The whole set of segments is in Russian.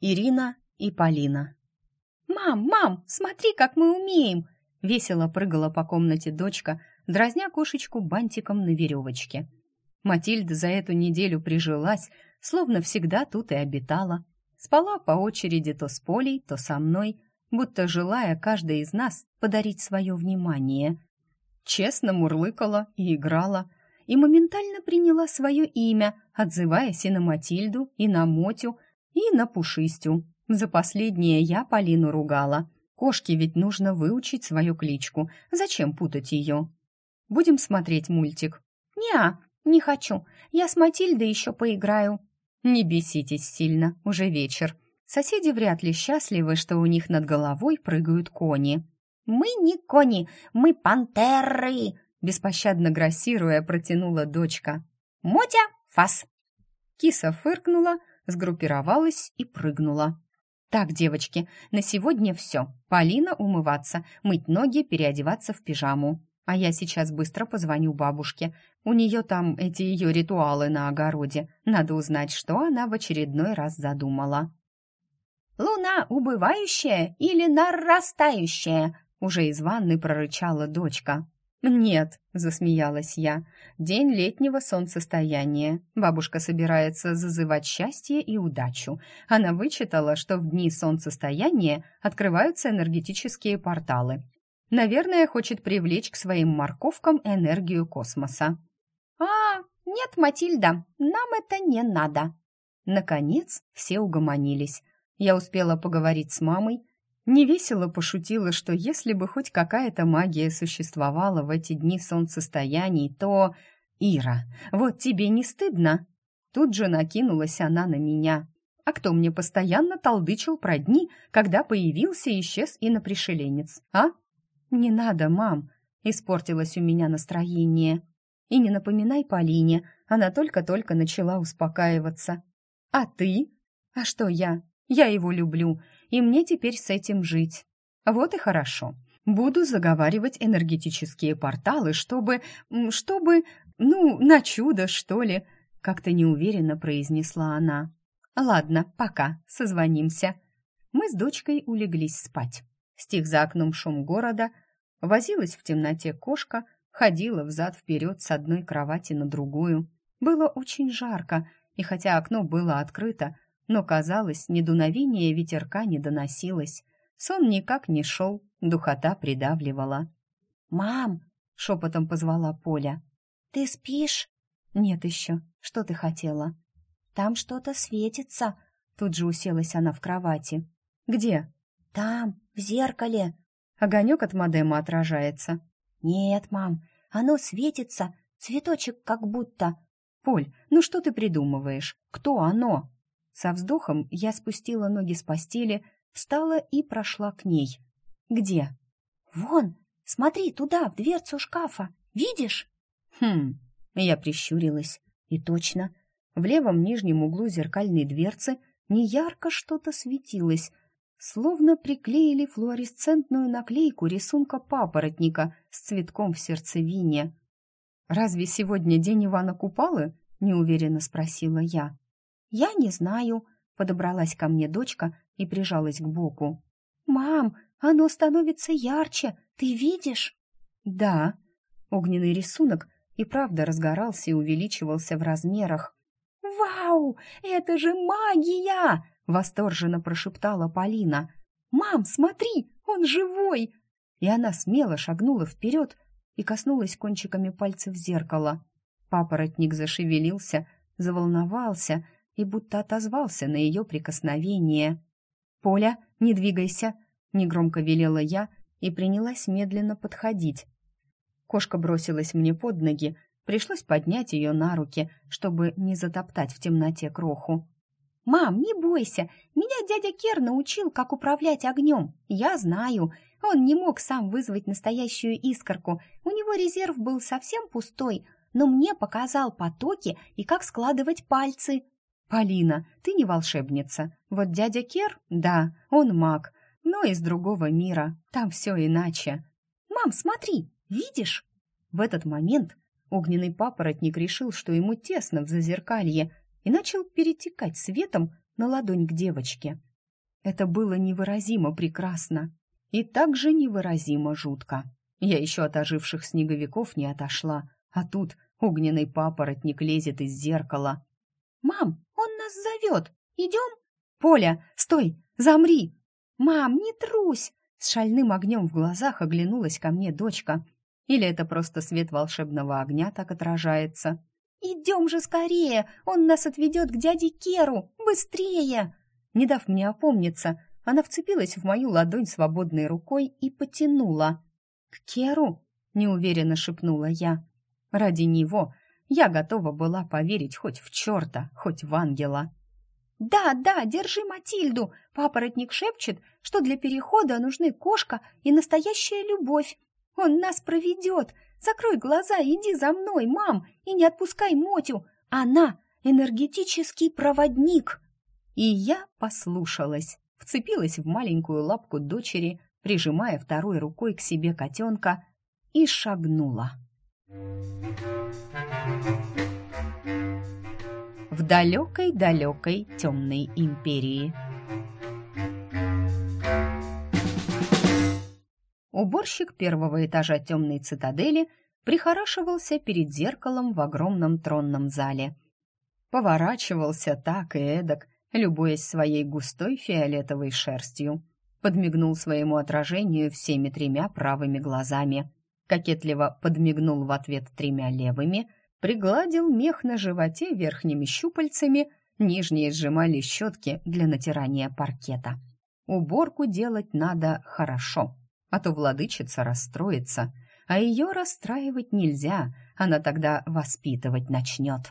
Ирина и Полина. «Мам, мам, смотри, как мы умеем!» Весело прыгала по комнате дочка, дразня кошечку бантиком на веревочке. Матильда за эту неделю прижилась, словно всегда тут и обитала. Спала по очереди то с Полей, то со мной, будто желая каждой из нас подарить свое внимание. Честно мурлыкала и играла, и моментально приняла свое имя, отзываясь и на Матильду, и на Мотю, и на Пушистю. За последнее я Полину ругала. Кошке ведь нужно выучить свою кличку. Зачем путать ее? Будем смотреть мультик. «Не, не хочу. Я с Матильдой еще поиграю». Не беситесь сильно, уже вечер. Соседи вряд ли счастливы, что у них над головой прыгают кони. «Мы не кони, мы пантеры!» Беспощадно грассируя, протянула дочка. «Мотя, фас!» Киса фыркнула, сгруппировалась и прыгнула. «Так, девочки, на сегодня все. Полина умываться, мыть ноги, переодеваться в пижаму. А я сейчас быстро позвоню бабушке. У нее там эти ее ритуалы на огороде. Надо узнать, что она в очередной раз задумала». «Луна убывающая или нарастающая?» Уже из ванны прорычала дочка. «Нет», — засмеялась я, — «день летнего солнцестояния. Бабушка собирается зазывать счастье и удачу. Она вычитала, что в дни солнцестояния открываются энергетические порталы. Наверное, хочет привлечь к своим морковкам энергию космоса». «А, нет, Матильда, нам это не надо». Наконец все угомонились. Я успела поговорить с мамой, Невесело пошутила, что если бы хоть какая-то магия существовала в эти дни солнцестояний, то... «Ира, вот тебе не стыдно?» Тут же накинулась она на меня. А кто мне постоянно толдычил про дни, когда появился и исчез инопришеленец, а? «Не надо, мам», — испортилось у меня настроение. «И не напоминай Полине, она только-только начала успокаиваться». «А ты?» «А что я? Я его люблю, и мне теперь с этим жить. Вот и хорошо. Буду заговаривать энергетические порталы, чтобы... чтобы... ну, на чудо, что ли, как-то неуверенно произнесла она. Ладно, пока, созвонимся. Мы с дочкой улеглись спать. Стих за окном шум города, возилась в темноте кошка, ходила взад-вперед с одной кровати на другую. Было очень жарко, и хотя окно было открыто, но, казалось, ни дуновения ветерка не доносилось. Сон никак не шел, духота придавливала. «Мам!» — шепотом позвала Поля. «Ты спишь?» «Нет еще. Что ты хотела?» «Там что-то светится». Тут же уселась она в кровати. «Где?» «Там, в зеркале». Огонек от модема отражается. «Нет, мам, оно светится, цветочек как будто». «Поль, ну что ты придумываешь? Кто оно?» Со вздохом я спустила ноги с постели, встала и прошла к ней. «Где?» «Вон, смотри туда, в дверцу шкафа. Видишь?» «Хм...» Я прищурилась. И точно, в левом нижнем углу зеркальной дверцы неярко что-то светилось, словно приклеили флуоресцентную наклейку рисунка папоротника с цветком в сердцевине. «Разве сегодня день Ивана Купалы?» — неуверенно спросила я. «Я не знаю», — подобралась ко мне дочка и прижалась к боку. «Мам, оно становится ярче, ты видишь?» «Да». Огненный рисунок и правда разгорался и увеличивался в размерах. «Вау, это же магия!» — восторженно прошептала Полина. «Мам, смотри, он живой!» И она смело шагнула вперед и коснулась кончиками пальцев зеркала. Папоротник зашевелился, заволновался — и будто отозвался на ее прикосновение. «Поля, не двигайся!» — негромко велела я и принялась медленно подходить. Кошка бросилась мне под ноги, пришлось поднять ее на руки, чтобы не затоптать в темноте кроху. «Мам, не бойся, меня дядя Кер научил, как управлять огнем. Я знаю, он не мог сам вызвать настоящую искорку, у него резерв был совсем пустой, но мне показал потоки и как складывать пальцы. «Полина, ты не волшебница. Вот дядя Кер, да, он маг, но из другого мира. Там все иначе». «Мам, смотри, видишь?» В этот момент огненный папоротник решил, что ему тесно в зазеркалье, и начал перетекать светом на ладонь к девочке. Это было невыразимо прекрасно и также невыразимо жутко. Я еще от оживших снеговиков не отошла, а тут огненный папоротник лезет из зеркала. «Мам, нас зовет! Идем?» «Поля, стой! Замри!» «Мам, не трусь!» С шальным огнем в глазах оглянулась ко мне дочка. Или это просто свет волшебного огня так отражается? «Идем же скорее! Он нас отведет к дяде Керу! Быстрее!» Не дав мне опомниться, она вцепилась в мою ладонь свободной рукой и потянула. «К Керу?» — неуверенно шепнула я. Ради него я готова была поверить хоть в черта, хоть в ангела. «Да, да, держи Матильду. Папоротник шепчет, что для перехода нужны кошка и настоящая любовь. Он нас проведет. Закрой глаза, иди за мной, мам, и не отпускай Мотю. Она энергетический проводник». И я послушалась, вцепилась в маленькую лапку дочери, прижимая второй рукой к себе котенка, и шагнула. В далекой-далекой темной империи. Уборщик первого этажа темной цитадели прихорашивался перед зеркалом в огромном тронном зале. Поворачивался так и эдак, любуясь своей густой фиолетовой шерстью. Подмигнул своему отражению всеми тремя правыми глазами. Кокетливо подмигнул в ответ тремя левыми, пригладил мех на животе верхними щупальцами, нижние сжимали щетки для натирания паркета. Уборку делать надо хорошо, а то владычица расстроится, а ее расстраивать нельзя, она тогда воспитывать начнет.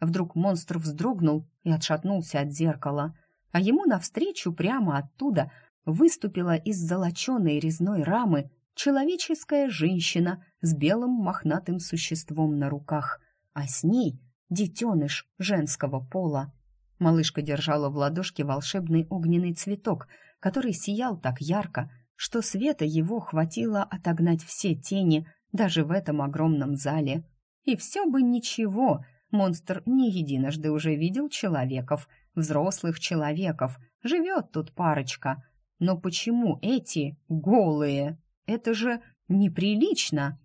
Вдруг монстр вздрогнул и отшатнулся от зеркала, а ему навстречу прямо оттуда выступила из золоченой резной рамы человеческая женщина с белым мохнатым существом на руках, а с ней детеныш женского пола. Малышка держала в ладошке волшебный огненный цветок, который сиял так ярко, что света его хватило отогнать все тени даже в этом огромном зале. И все бы ничего, Монстр не единожды уже видел человеков, взрослых человеков. Живет тут парочка. Но почему эти голые? Это же неприлично.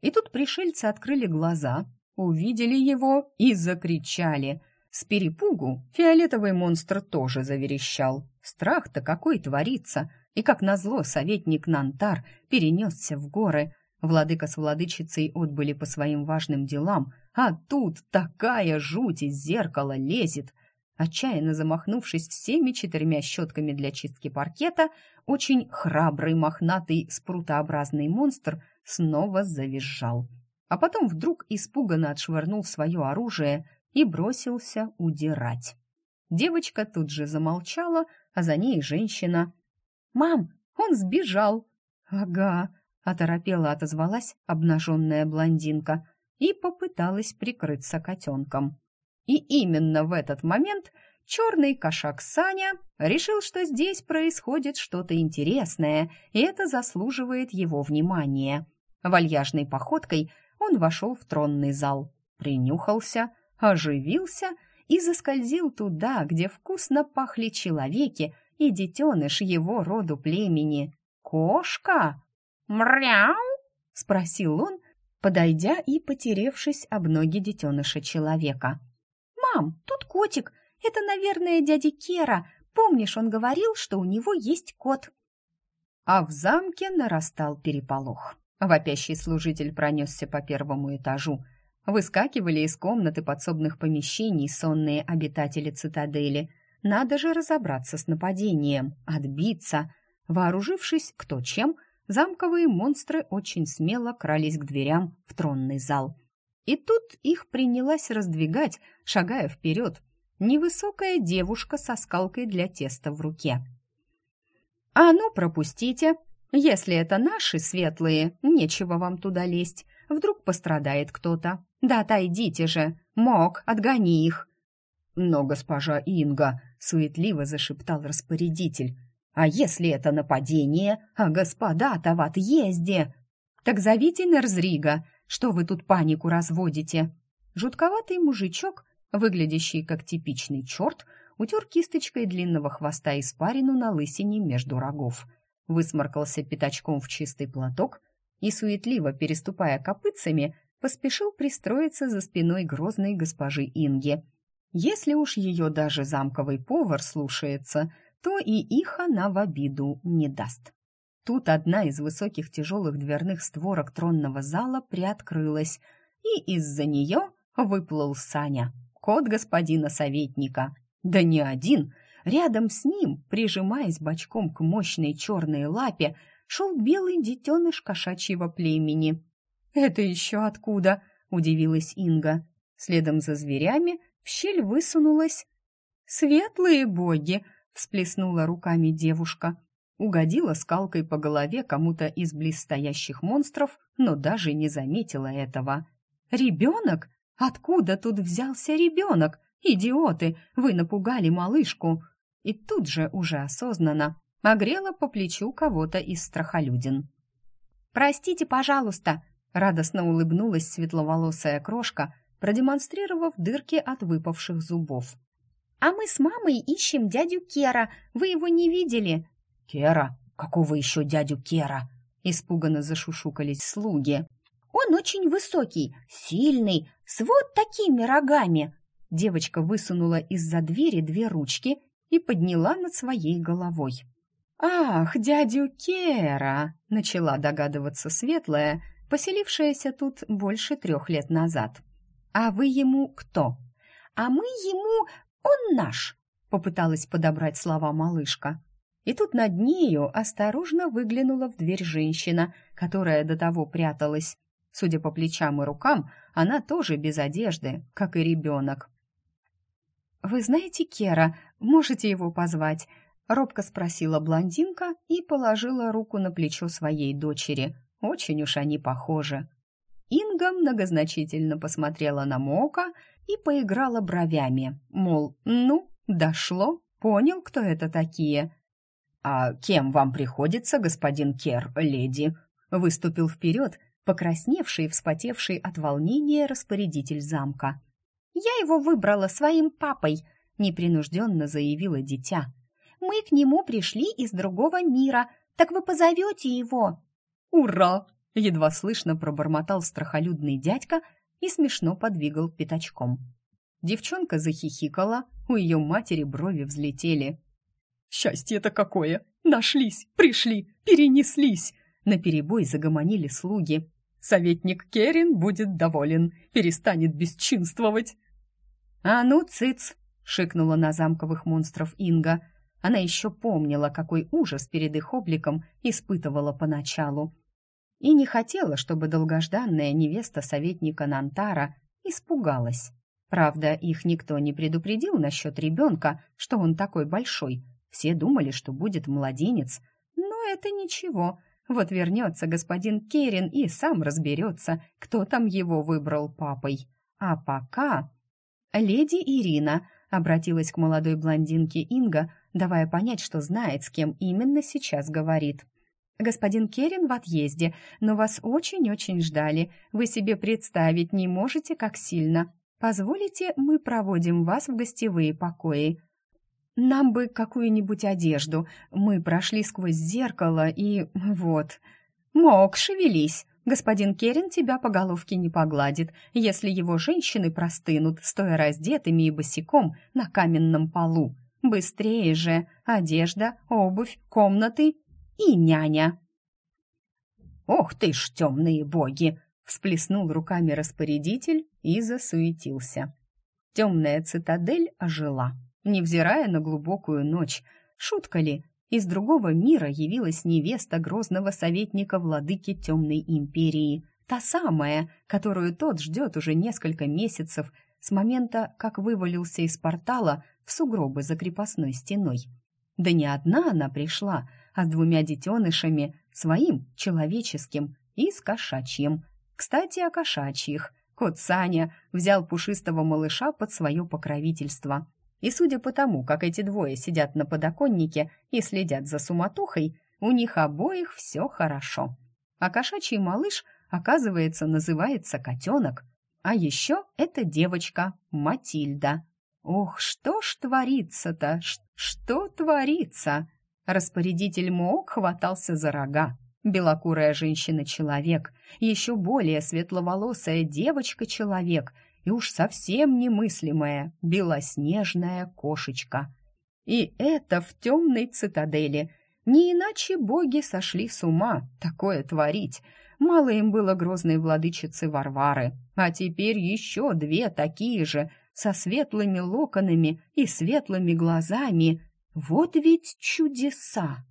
И тут пришельцы открыли глаза, увидели его и закричали. С перепугу фиолетовый монстр тоже заверещал. Страх-то какой творится! И как назло советник Нантар перенесся в горы. Владыка с владычицей отбыли по своим важным делам, а тут такая жуть из зеркала лезет. Отчаянно замахнувшись всеми четырьмя щетками для чистки паркета, очень храбрый мохнатый спрутообразный монстр снова завизжал. А потом вдруг испуганно отшвырнул свое оружие и бросился удирать. Девочка тут же замолчала, а за ней женщина. «Мам, он сбежал!» «Ага», — оторопела отозвалась обнаженная блондинка и попыталась прикрыться котенком. И именно в этот момент черный кошак Саня решил, что здесь происходит что-то интересное, и это заслуживает его внимания. Вальяжной походкой он вошел в тронный зал, принюхался, оживился и заскользил туда, где вкусно пахли человеки и детеныш его роду племени. «Кошка?» «Мряу?» — спросил он, подойдя и потеревшись об ноги детеныша человека. «Мам, тут котик. Это, наверное, дядя Кера. Помнишь, он говорил, что у него есть кот?» А в замке нарастал переполох. Вопящий служитель пронесся по первому этажу. Выскакивали из комнаты подсобных помещений сонные обитатели цитадели. Надо же разобраться с нападением, отбиться. Вооружившись кто чем, замковые монстры очень смело крались к дверям в тронный зал. И тут их принялась раздвигать, шагая вперед, невысокая девушка со скалкой для теста в руке. «А ну, пропустите! Если это наши светлые, нечего вам туда лезть. Вдруг пострадает кто-то. Да отойдите же! Мог, отгони их!» «Но госпожа Инга!» — суетливо зашептал распорядитель. А если это нападение, а господа-то в отъезде? Так зовите Нерзрига, что вы тут панику разводите?» Жутковатый мужичок, выглядящий как типичный черт, утер кисточкой длинного хвоста испарину на лысине между рогов, высморкался пятачком в чистый платок и, суетливо переступая копытцами, поспешил пристроиться за спиной грозной госпожи Инги. Если уж ее даже замковый повар слушается, то и их она в обиду не даст. Тут одна из высоких тяжелых дверных створок тронного зала приоткрылась, и из-за нее выплыл Саня, кот господина советника. Да не один, рядом с ним, прижимаясь бочком к мощной черной лапе, шел белый детеныш кошачьего племени. «Это еще откуда?» — удивилась Инга. Следом за зверями в щель высунулась. «Светлые боги!» — всплеснула руками девушка угодила скалкой по голове кому-то из близстоящих монстров, но даже не заметила этого. «Ребенок? Откуда тут взялся ребенок? Идиоты! Вы напугали малышку!» И тут же, уже осознанно, огрела по плечу кого-то из страхолюдин. «Простите, пожалуйста!» — радостно улыбнулась светловолосая крошка, продемонстрировав дырки от выпавших зубов. «А мы с мамой ищем дядю Кера. Вы его не видели?» «Кера? Какого еще дядю Кера?» Испуганно зашушукались слуги. «Он очень высокий, сильный, с вот такими рогами!» Девочка высунула из-за двери две ручки и подняла над своей головой. «Ах, дядю Кера!» — начала догадываться Светлая, поселившаяся тут больше трех лет назад. «А вы ему кто?» «А мы ему... он наш!» — попыталась подобрать слова малышка. И тут над нею осторожно выглянула в дверь женщина, которая до того пряталась. Судя по плечам и рукам, она тоже без одежды, как и ребенок. «Вы знаете Кера? Можете его позвать?» — робко спросила блондинка и положила руку на плечо своей дочери. Очень уж они похожи. Инга многозначительно посмотрела на Мока и поиграла бровями, мол, ну, дошло, понял, кто это такие. «А кем вам приходится, господин Кер, леди?» Выступил вперед, покрасневший и вспотевший от волнения распорядитель замка. «Я его выбрала своим папой», — непринужденно заявила дитя. «Мы к нему пришли из другого мира, так вы позовете его?» «Ура!» — едва слышно пробормотал страхолюдный дядька и смешно подвигал пятачком. Девчонка захихикала, у ее матери брови взлетели. Счастье-то какое! Нашлись, пришли, перенеслись!» На перебой загомонили слуги. «Советник Керин будет доволен, перестанет бесчинствовать!» «А ну, цыц!» — шикнула на замковых монстров Инга. Она еще помнила, какой ужас перед их обликом испытывала поначалу. И не хотела, чтобы долгожданная невеста советника Нантара испугалась. Правда, их никто не предупредил насчет ребенка, что он такой большой — все думали, что будет младенец, но это ничего. Вот вернется господин Керин и сам разберется, кто там его выбрал папой. А пока... Леди Ирина обратилась к молодой блондинке Инга, давая понять, что знает, с кем именно сейчас говорит. «Господин Керин в отъезде, но вас очень-очень ждали. Вы себе представить не можете, как сильно. Позволите, мы проводим вас в гостевые покои». Нам бы какую-нибудь одежду. Мы прошли сквозь зеркало и вот. Мог, шевелись. Господин Керин тебя по головке не погладит, если его женщины простынут, стоя раздетыми и босиком на каменном полу. Быстрее же! Одежда, обувь, комнаты и няня. «Ох ты ж, темные боги!» — всплеснул руками распорядитель и засуетился. Темная цитадель ожила невзирая на глубокую ночь. Шутка ли? Из другого мира явилась невеста грозного советника владыки Темной Империи, та самая, которую тот ждет уже несколько месяцев с момента, как вывалился из портала в сугробы за крепостной стеной. Да не одна она пришла, а с двумя детенышами, своим, человеческим, и с кошачьим. Кстати, о кошачьих. Кот Саня взял пушистого малыша под свое покровительство – и судя по тому, как эти двое сидят на подоконнике и следят за суматохой, у них обоих все хорошо. А кошачий малыш, оказывается, называется котенок. А еще это девочка Матильда. Ох, что ж творится-то? Что творится? Распорядитель Моок хватался за рога. Белокурая женщина-человек, еще более светловолосая девочка-человек и уж совсем немыслимая белоснежная кошечка. И это в темной цитадели. Не иначе боги сошли с ума такое творить. Мало им было грозной владычицы Варвары, а теперь еще две такие же, со светлыми локонами и светлыми глазами. Вот ведь чудеса!